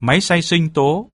máy xay sinh tố.